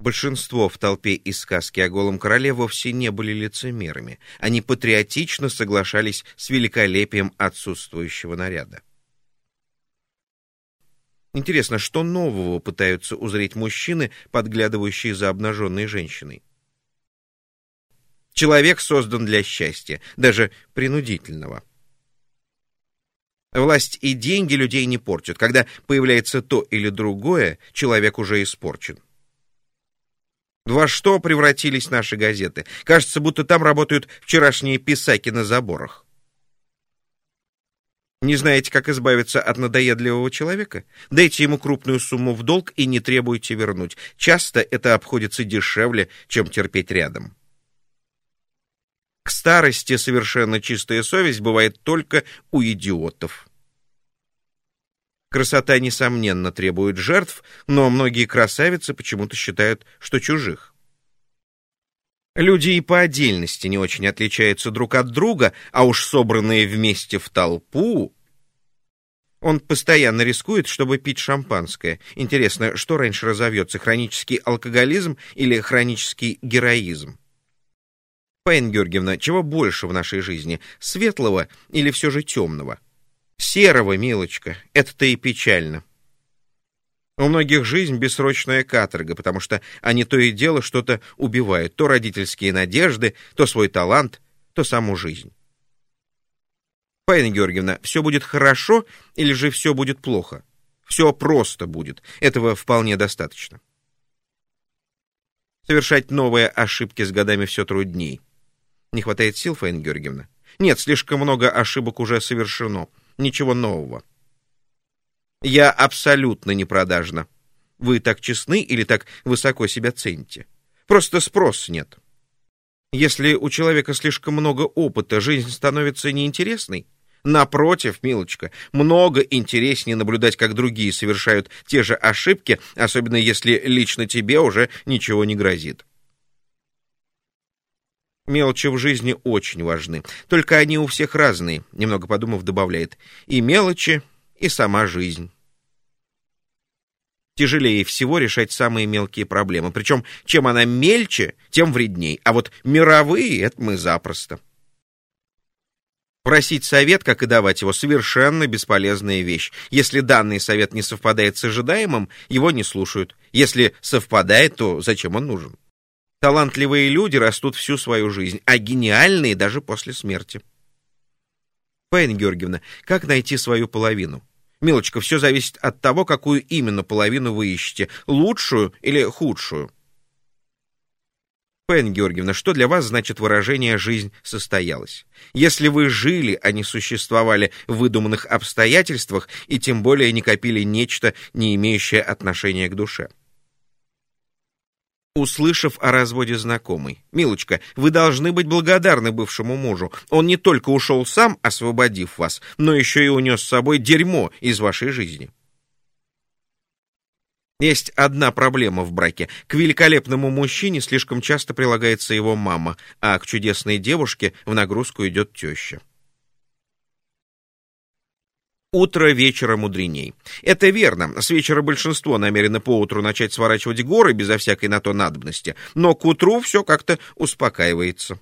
Большинство в толпе из сказки о голом короле вовсе не были лицемерами. Они патриотично соглашались с великолепием отсутствующего наряда. Интересно, что нового пытаются узреть мужчины, подглядывающие за обнаженной женщиной? Человек создан для счастья, даже принудительного. Власть и деньги людей не портят. Когда появляется то или другое, человек уже испорчен. Во что превратились наши газеты? Кажется, будто там работают вчерашние писаки на заборах. Не знаете, как избавиться от надоедливого человека? Дайте ему крупную сумму в долг и не требуйте вернуть. Часто это обходится дешевле, чем терпеть рядом. К старости совершенно чистая совесть бывает только у идиотов. Красота, несомненно, требует жертв, но многие красавицы почему-то считают, что чужих. Люди и по отдельности не очень отличаются друг от друга, а уж собранные вместе в толпу... Он постоянно рискует, чтобы пить шампанское. Интересно, что раньше разовьется, хронический алкоголизм или хронический героизм? Пайн Георгиевна, чего больше в нашей жизни, светлого или все же темного? Серого, милочка, это-то и печально. У многих жизнь бессрочная каторга, потому что они то и дело что-то убивают, то родительские надежды, то свой талант, то саму жизнь. Павел Георгиевна, все будет хорошо или же все будет плохо? Все просто будет. Этого вполне достаточно. Совершать новые ошибки с годами все трудней. Не хватает сил, Фаина Георгиевна? Нет, слишком много ошибок уже совершено ничего нового. Я абсолютно не продажна. Вы так честны или так высоко себя цените? Просто спрос нет. Если у человека слишком много опыта, жизнь становится неинтересной. Напротив, милочка, много интереснее наблюдать, как другие совершают те же ошибки, особенно если лично тебе уже ничего не грозит. Мелочи в жизни очень важны. Только они у всех разные, немного подумав, добавляет. И мелочи, и сама жизнь. Тяжелее всего решать самые мелкие проблемы. Причем, чем она мельче, тем вредней. А вот мировые — это мы запросто. Просить совет, как и давать его, совершенно бесполезная вещь. Если данный совет не совпадает с ожидаемым, его не слушают. Если совпадает, то зачем он нужен? Талантливые люди растут всю свою жизнь, а гениальные даже после смерти. Павел Георгиевна, как найти свою половину? Милочка, все зависит от того, какую именно половину вы ищете, лучшую или худшую. Пен Георгиевна, что для вас значит выражение «жизнь состоялась»? Если вы жили, а не существовали в выдуманных обстоятельствах и тем более не копили нечто, не имеющее отношения к душе услышав о разводе знакомой. «Милочка, вы должны быть благодарны бывшему мужу. Он не только ушел сам, освободив вас, но еще и унес с собой дерьмо из вашей жизни». Есть одна проблема в браке. К великолепному мужчине слишком часто прилагается его мама, а к чудесной девушке в нагрузку идет теща. Утро вечера мудреней. Это верно. С вечера большинство намерено поутру начать сворачивать горы безо всякой на то надобности, но к утру все как-то успокаивается.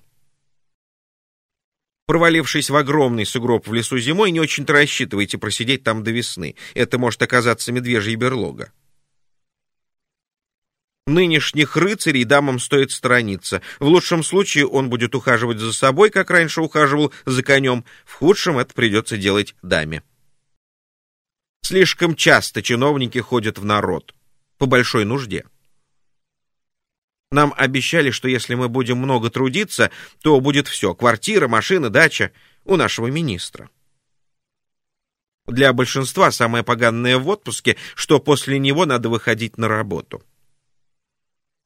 Провалившись в огромный сугроб в лесу зимой, не очень-то рассчитывайте просидеть там до весны. Это может оказаться медвежья берлога. Нынешних рыцарей дамам стоит сторониться. В лучшем случае он будет ухаживать за собой, как раньше ухаживал за конем. В худшем это придется делать даме. Слишком часто чиновники ходят в народ. По большой нужде. Нам обещали, что если мы будем много трудиться, то будет все — квартира, машина, дача у нашего министра. Для большинства самое поганое в отпуске, что после него надо выходить на работу.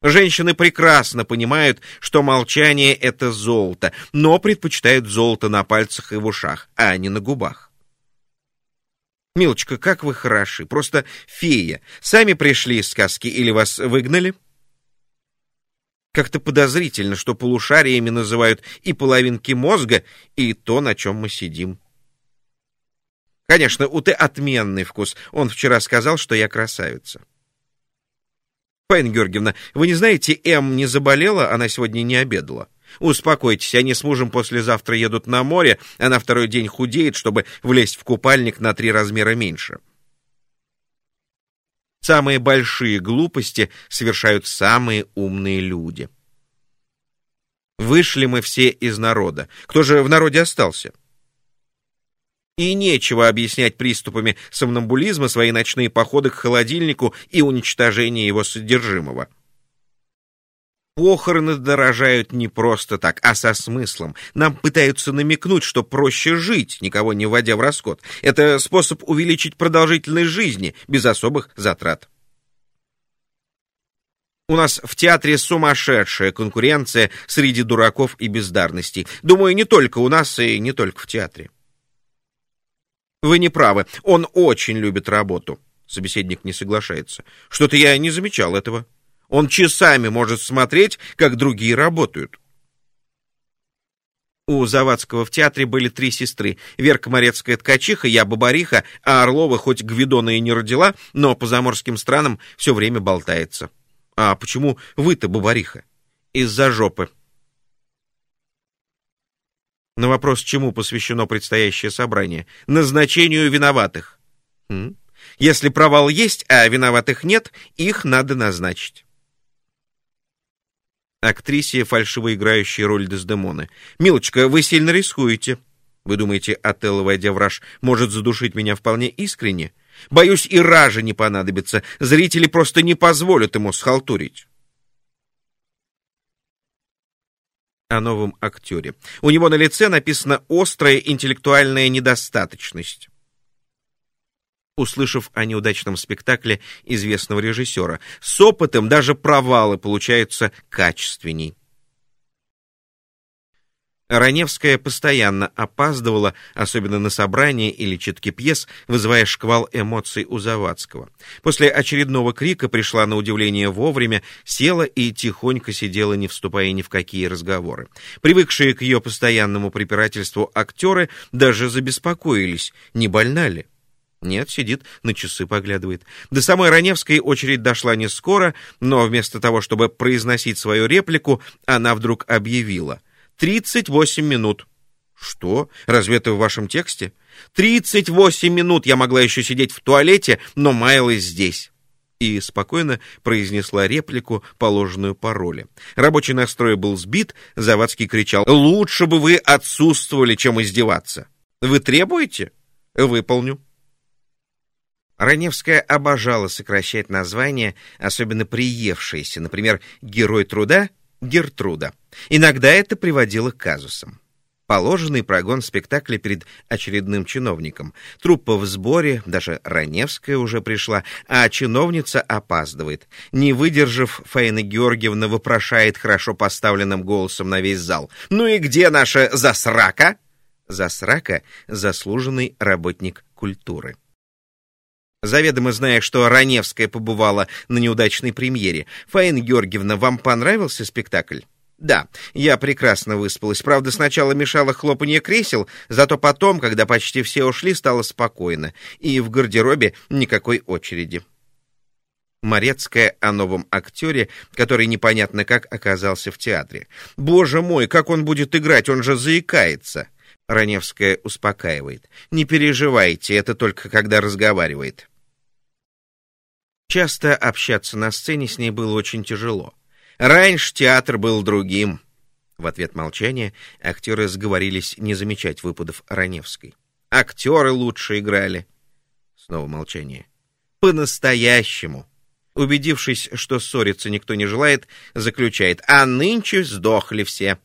Женщины прекрасно понимают, что молчание — это золото, но предпочитают золото на пальцах и в ушах, а не на губах. Милочка, как вы хороши, просто фея. Сами пришли из сказки или вас выгнали? Как-то подозрительно, что полушариями называют и половинки мозга, и то, на чем мы сидим. Конечно, у ты отменный вкус. Он вчера сказал, что я красавица. Фаина Георгиевна, вы не знаете, М не заболела, она сегодня не обедала. Успокойтесь, они с мужем послезавтра едут на море, а на второй день худеет, чтобы влезть в купальник на три размера меньше. Самые большие глупости совершают самые умные люди. Вышли мы все из народа. Кто же в народе остался? И нечего объяснять приступами сомнамбулизма свои ночные походы к холодильнику и уничтожение его содержимого. Похороны дорожают не просто так, а со смыслом. Нам пытаются намекнуть, что проще жить, никого не вводя в расход. Это способ увеличить продолжительность жизни без особых затрат. У нас в театре сумасшедшая конкуренция среди дураков и бездарностей. Думаю, не только у нас и не только в театре. Вы не правы. Он очень любит работу. Собеседник не соглашается. Что-то я не замечал этого. Он часами может смотреть, как другие работают. У Завадского в театре были три сестры. Верка Морецкая ткачиха, я бабариха, а Орлова хоть Гвидона и не родила, но по заморским странам все время болтается. А почему вы-то бабариха? Из-за жопы. На вопрос, чему посвящено предстоящее собрание? Назначению виноватых. Хм. Если провал есть, а виноватых нет, их надо назначить. Актрисе, фальшиво играющей роль Дездемоны. «Милочка, вы сильно рискуете. Вы думаете, Отелло, войдя в раж, может задушить меня вполне искренне? Боюсь, и ража не понадобится. Зрители просто не позволят ему схалтурить». о новом актере. У него на лице написана «острая интеллектуальная недостаточность». Услышав о неудачном спектакле известного режиссера, с опытом даже провалы получаются качественней. Раневская постоянно опаздывала, особенно на собрания или читки пьес, вызывая шквал эмоций у Завадского. После очередного крика пришла на удивление вовремя, села и тихонько сидела, не вступая ни в какие разговоры. Привыкшие к ее постоянному препирательству актеры даже забеспокоились, не больна ли. Нет, сидит, на часы поглядывает. До самой Раневской очередь дошла не скоро, но вместо того, чтобы произносить свою реплику, она вдруг объявила — 38 минут. Что? Разве это в вашем тексте? 38 минут я могла еще сидеть в туалете, но маялась здесь. И спокойно произнесла реплику, положенную по роли. Рабочий настрой был сбит, Завадский кричал, «Лучше бы вы отсутствовали, чем издеваться. Вы требуете? Выполню». Раневская обожала сокращать названия, особенно приевшиеся, например, «Герой труда» Гертруда. Иногда это приводило к казусам. Положенный прогон спектакля перед очередным чиновником. Труппа в сборе, даже Раневская уже пришла, а чиновница опаздывает. Не выдержав, Фаина Георгиевна вопрошает хорошо поставленным голосом на весь зал. «Ну и где наша засрака?» Засрака — заслуженный работник культуры. Заведомо зная, что Раневская побывала на неудачной премьере. Фаина Георгиевна, вам понравился спектакль? Да, я прекрасно выспалась. Правда, сначала мешало хлопанье кресел, зато потом, когда почти все ушли, стало спокойно. И в гардеробе никакой очереди. Морецкая о новом актере, который непонятно как оказался в театре. «Боже мой, как он будет играть, он же заикается!» Раневская успокаивает. «Не переживайте, это только когда разговаривает». Часто общаться на сцене с ней было очень тяжело. Раньше театр был другим. В ответ молчания актеры сговорились не замечать выпадов Раневской. Актеры лучше играли. Снова молчание. По-настоящему. Убедившись, что ссориться никто не желает, заключает, а нынче сдохли все.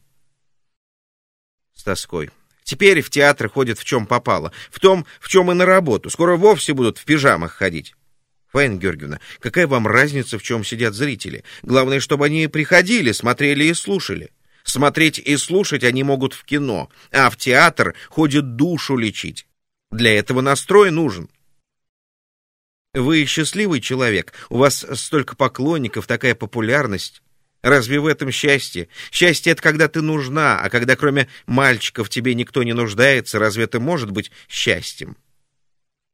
С тоской. Теперь в театр ходят в чем попало, в том, в чем и на работу. Скоро вовсе будут в пижамах ходить. Фаина Георгиевна, какая вам разница, в чем сидят зрители? Главное, чтобы они приходили, смотрели и слушали. Смотреть и слушать они могут в кино, а в театр ходят душу лечить. Для этого настрой нужен. Вы счастливый человек, у вас столько поклонников, такая популярность. Разве в этом счастье? Счастье — это когда ты нужна, а когда кроме мальчиков тебе никто не нуждается, разве это может быть счастьем?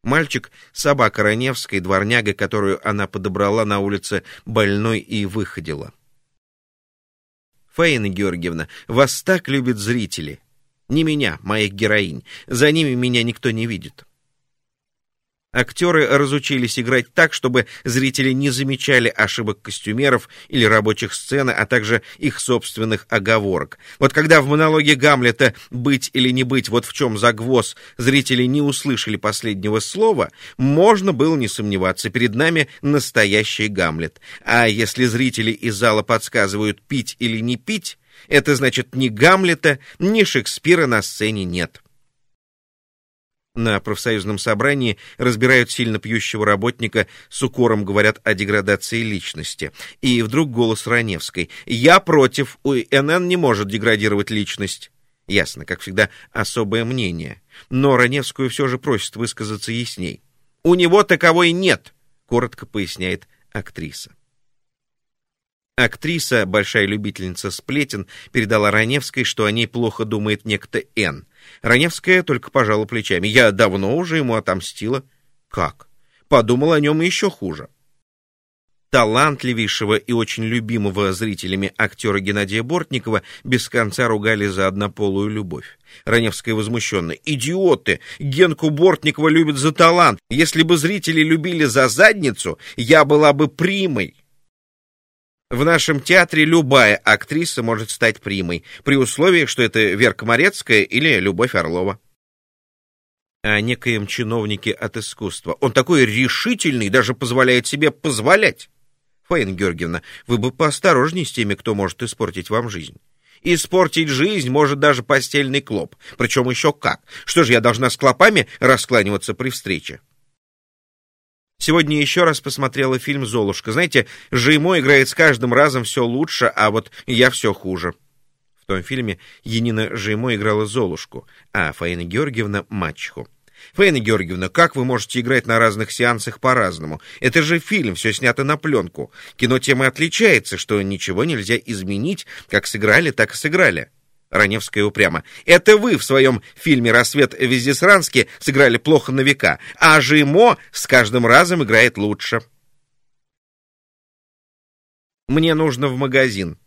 Мальчик — собака Раневской, дворняга, которую она подобрала на улице больной и выходила. Фаина Георгиевна, вас так любят зрители. Не меня, моих героинь. За ними меня никто не видит. Актеры разучились играть так, чтобы зрители не замечали ошибок костюмеров или рабочих сцены, а также их собственных оговорок. Вот когда в монологе Гамлета «быть или не быть, вот в чем загвоз» зрители не услышали последнего слова, можно было не сомневаться, перед нами настоящий Гамлет. А если зрители из зала подсказывают «пить или не пить», это значит ни Гамлета, ни Шекспира на сцене нет. На профсоюзном собрании разбирают сильно пьющего работника, с укором говорят о деградации личности. И вдруг голос Раневской. «Я против, у НН не может деградировать личность». Ясно, как всегда, особое мнение. Но Раневскую все же просит высказаться ясней. «У него таковой нет», — коротко поясняет актриса. Актриса, большая любительница сплетен, передала Раневской, что о ней плохо думает некто Н. Раневская только пожала плечами. Я давно уже ему отомстила. Как? Подумал о нем еще хуже. Талантливейшего и очень любимого зрителями актера Геннадия Бортникова без конца ругали за однополую любовь. Раневская возмущенно. «Идиоты! Генку Бортникова любят за талант. Если бы зрители любили за задницу, я была бы примой». В нашем театре любая актриса может стать примой, при условии, что это Верка Морецкая или Любовь Орлова. О некоем чиновнике от искусства. Он такой решительный, даже позволяет себе позволять. Фаина Георгиевна, вы бы поосторожней с теми, кто может испортить вам жизнь. Испортить жизнь может даже постельный клоп. Причем еще как. Что же, я должна с клопами раскланиваться при встрече? Сегодня еще раз посмотрела фильм «Золушка». Знаете, Жеймо играет с каждым разом все лучше, а вот я все хуже. В том фильме Енина Жеймо играла Золушку, а Фаина Георгиевна — мачеху. Фаина Георгиевна, как вы можете играть на разных сеансах по-разному? Это же фильм, все снято на пленку. Кино тем и отличается, что ничего нельзя изменить, как сыграли, так и сыграли. Раневская упрямо. «Это вы в своем фильме «Рассвет в Вездесранске» сыграли плохо на века, а Жимо с каждым разом играет лучше». «Мне нужно в магазин».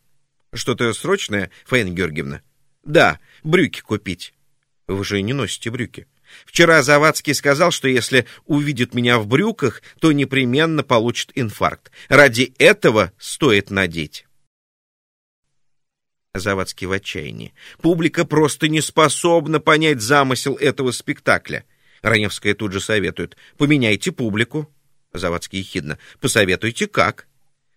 «Что-то срочное, Фаина Георгиевна?» «Да, брюки купить». «Вы же не носите брюки». Вчера Завадский сказал, что если увидит меня в брюках, то непременно получит инфаркт. Ради этого стоит надеть. Завадский в отчаянии. Публика просто не способна понять замысел этого спектакля. Раневская тут же советует. Поменяйте публику. Завадский ехидно. Посоветуйте как.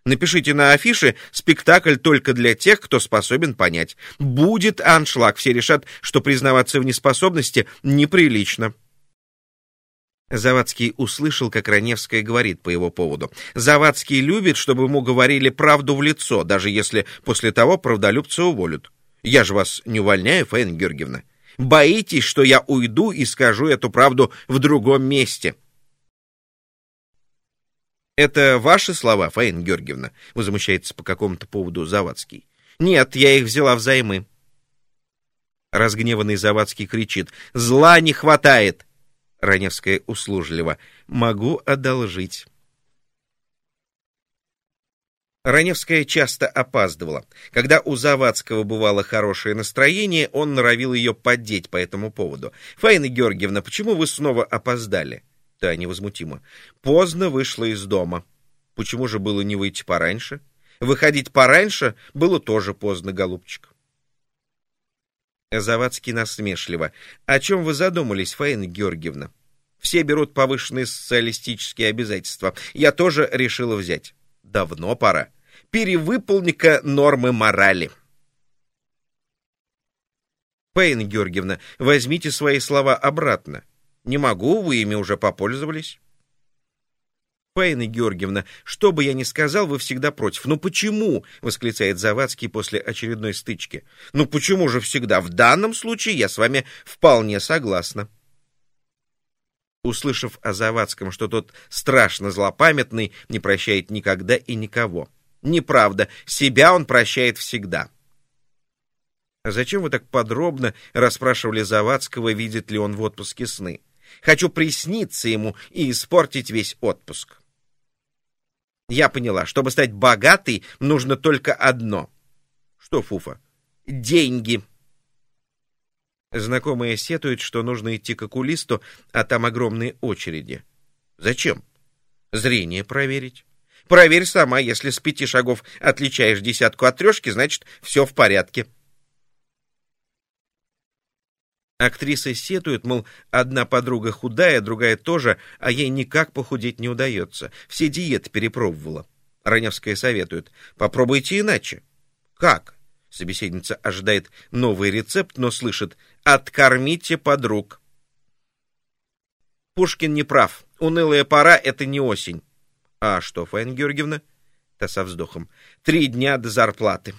Напишите на афише «Спектакль только для тех, кто способен понять». Будет аншлаг, все решат, что признаваться в неспособности неприлично. Завадский услышал, как Раневская говорит по его поводу. Завадский любит, чтобы ему говорили правду в лицо, даже если после того правдолюбца уволят. Я же вас не увольняю, Фаина Георгиевна. Боитесь, что я уйду и скажу эту правду в другом месте. Это ваши слова, Фаина Георгиевна, возмущается по какому-то поводу Завадский. Нет, я их взяла взаймы. Разгневанный Завадский кричит. Зла не хватает. Раневская услужливо. «Могу одолжить». Раневская часто опаздывала. Когда у Завадского бывало хорошее настроение, он норовил ее поддеть по этому поводу. «Фаина Георгиевна, почему вы снова опоздали?» Та невозмутимо. «Поздно вышла из дома». «Почему же было не выйти пораньше?» «Выходить пораньше было тоже поздно, голубчик». Завадский насмешливо. «О чем вы задумались, Фаина Георгиевна?» «Все берут повышенные социалистические обязательства. Я тоже решила взять. Давно пора. Перевыполника нормы морали». «Фаина Георгиевна, возьмите свои слова обратно. Не могу, вы ими уже попользовались». Фаина Георгиевна, что бы я ни сказал, вы всегда против. Ну почему? восклицает Завадский после очередной стычки. Ну почему же всегда? В данном случае я с вами вполне согласна. Услышав о Завадском, что тот страшно злопамятный, не прощает никогда и никого. Неправда, себя он прощает всегда. А зачем вы так подробно расспрашивали Завадского, видит ли он в отпуске сны? Хочу присниться ему и испортить весь отпуск. Я поняла, чтобы стать богатой, нужно только одно. Что, Фуфа? Деньги. Знакомые сетуют, что нужно идти к окулисту, а там огромные очереди. Зачем? Зрение проверить. Проверь сама, если с пяти шагов отличаешь десятку от трешки, значит, все в порядке. Актрисы сетуют, мол, одна подруга худая, другая тоже, а ей никак похудеть не удается. Все диеты перепробовала. Раневская советует. Попробуйте иначе. Как? Собеседница ожидает новый рецепт, но слышит. Откормите подруг. Пушкин не прав. Унылая пора — это не осень. А что, Фаина Георгиевна? Та со вздохом. Три дня до зарплаты.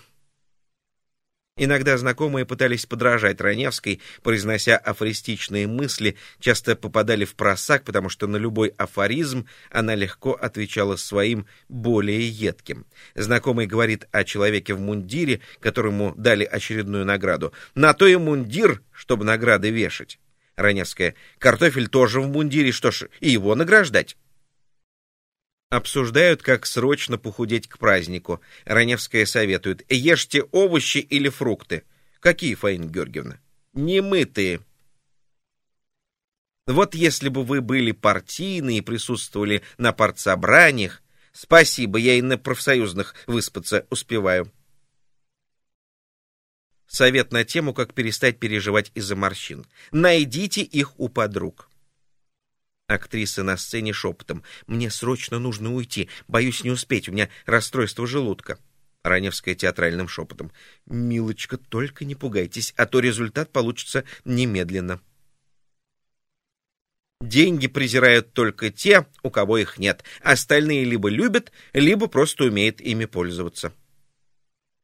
Иногда знакомые пытались подражать Раневской, произнося афористичные мысли, часто попадали в просак, потому что на любой афоризм она легко отвечала своим более едким. Знакомый говорит о человеке в мундире, которому дали очередную награду. «На то и мундир, чтобы награды вешать». Раневская. «Картофель тоже в мундире, что ж, и его награждать». Обсуждают, как срочно похудеть к празднику. Раневская советует. Ешьте овощи или фрукты. Какие, Фаина Георгиевна? Немытые. Вот если бы вы были партийны и присутствовали на партсобраниях, спасибо, я и на профсоюзных выспаться успеваю. Совет на тему, как перестать переживать из-за морщин. Найдите их у подруг. Актриса на сцене шепотом. «Мне срочно нужно уйти. Боюсь не успеть. У меня расстройство желудка». Раневская театральным шепотом. «Милочка, только не пугайтесь, а то результат получится немедленно». Деньги презирают только те, у кого их нет. Остальные либо любят, либо просто умеют ими пользоваться.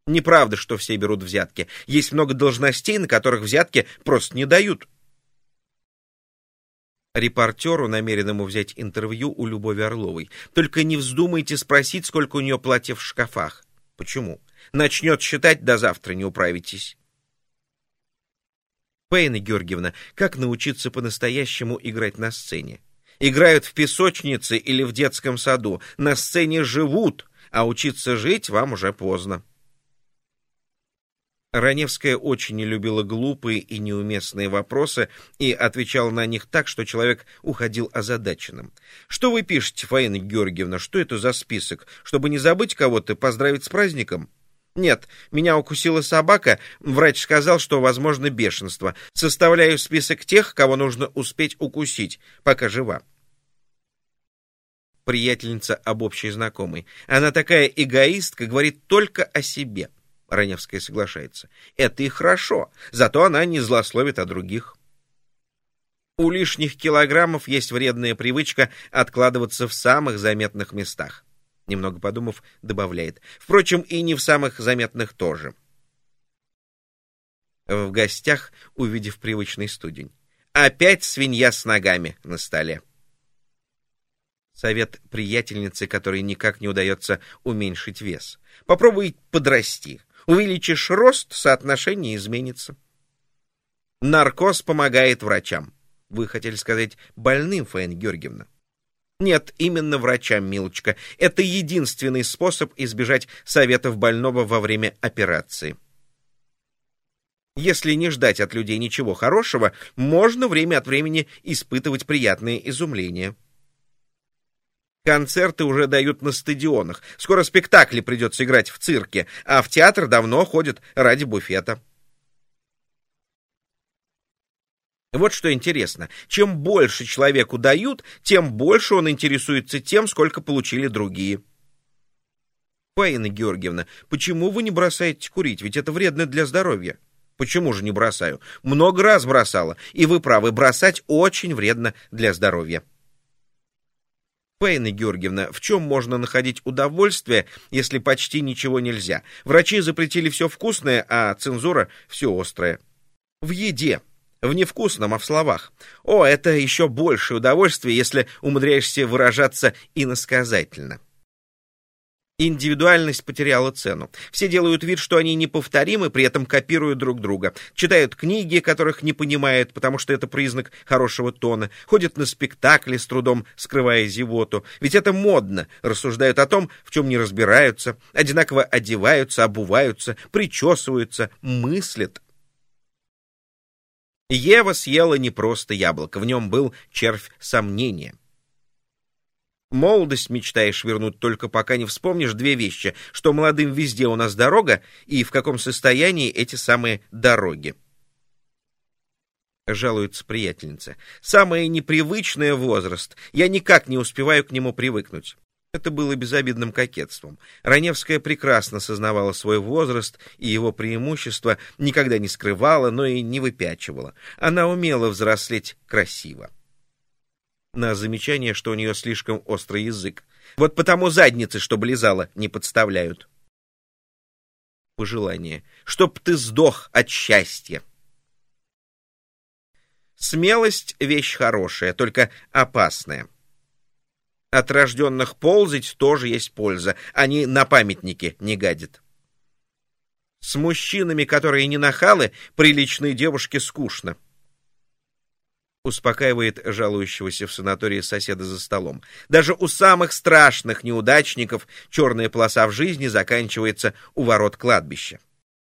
Неправда, что все берут взятки. Есть много должностей, на которых взятки просто не дают репортеру, намеренному взять интервью у Любови Орловой. Только не вздумайте спросить, сколько у нее платьев в шкафах. Почему? Начнет считать, до завтра не управитесь. Пейна Георгиевна, как научиться по-настоящему играть на сцене? Играют в песочнице или в детском саду. На сцене живут, а учиться жить вам уже поздно. Раневская очень не любила глупые и неуместные вопросы и отвечала на них так, что человек уходил озадаченным. «Что вы пишете, Фаина Георгиевна? Что это за список? Чтобы не забыть кого-то, поздравить с праздником?» «Нет, меня укусила собака. Врач сказал, что возможно бешенство. Составляю список тех, кого нужно успеть укусить, пока жива» приятельница об общей знакомой. Она такая эгоистка, говорит только о себе. Раневская соглашается. Это и хорошо, зато она не злословит о других. У лишних килограммов есть вредная привычка откладываться в самых заметных местах. Немного подумав, добавляет. Впрочем, и не в самых заметных тоже. В гостях, увидев привычный студень. Опять свинья с ногами на столе. Совет приятельницы, которой никак не удается уменьшить вес. Попробуй подрасти. Увеличишь рост, соотношение изменится. Наркоз помогает врачам. Вы хотели сказать больным, Фаина Георгиевна? Нет, именно врачам, милочка. Это единственный способ избежать советов больного во время операции. Если не ждать от людей ничего хорошего, можно время от времени испытывать приятные изумления. Концерты уже дают на стадионах. Скоро спектакли придется играть в цирке, а в театр давно ходят ради буфета. Вот что интересно. Чем больше человеку дают, тем больше он интересуется тем, сколько получили другие. Фаина Георгиевна, почему вы не бросаете курить? Ведь это вредно для здоровья. Почему же не бросаю? Много раз бросала. И вы правы, бросать очень вредно для здоровья. Фаина Георгиевна, в чем можно находить удовольствие, если почти ничего нельзя? Врачи запретили все вкусное, а цензура — все острое. В еде. В невкусном, а в словах. О, это еще большее удовольствие, если умудряешься выражаться иносказательно. Индивидуальность потеряла цену. Все делают вид, что они неповторимы, при этом копируют друг друга. Читают книги, которых не понимают, потому что это признак хорошего тона. Ходят на спектакли, с трудом скрывая зевоту. Ведь это модно. Рассуждают о том, в чем не разбираются. Одинаково одеваются, обуваются, причесываются, мыслят. Ева съела не просто яблоко, в нем был червь сомнения. Молодость мечтаешь вернуть только пока не вспомнишь две вещи, что молодым везде у нас дорога, и в каком состоянии эти самые дороги. Жалуется приятельница. Самое непривычное возраст. Я никак не успеваю к нему привыкнуть. Это было безобидным кокетством. Раневская прекрасно сознавала свой возраст и его преимущества, никогда не скрывала, но и не выпячивала. Она умела взрослеть красиво на замечание, что у нее слишком острый язык. Вот потому задницы, что близала, не подставляют. Пожелание. Чтоб ты сдох от счастья. Смелость — вещь хорошая, только опасная. От рожденных ползать тоже есть польза. Они на памятнике не гадят. С мужчинами, которые не нахалы, приличной девушке скучно успокаивает жалующегося в санатории соседа за столом. Даже у самых страшных неудачников черная полоса в жизни заканчивается у ворот кладбища.